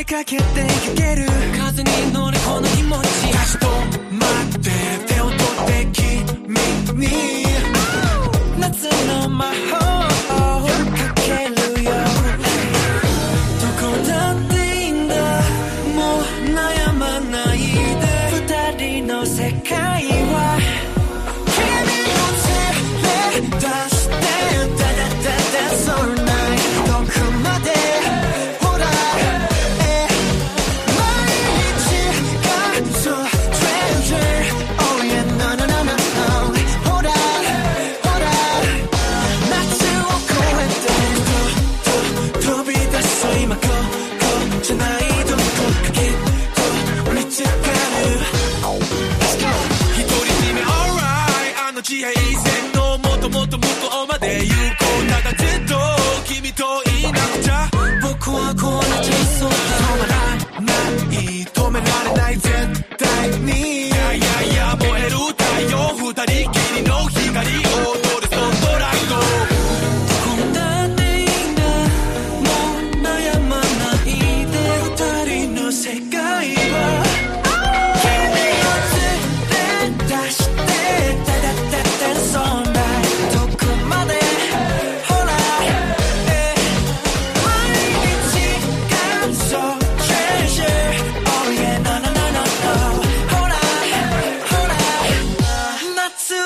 いかけてかける。風に乗りこの気持ち足止まって手を取って君に。夏の魔法。ともっと向こうまで行こうただずっと君といなくちゃ僕はこうなっちゃいそうだ止まらない。止められない絶対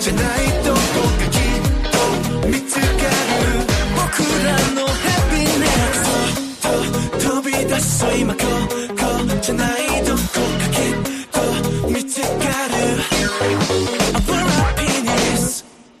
じゃないと答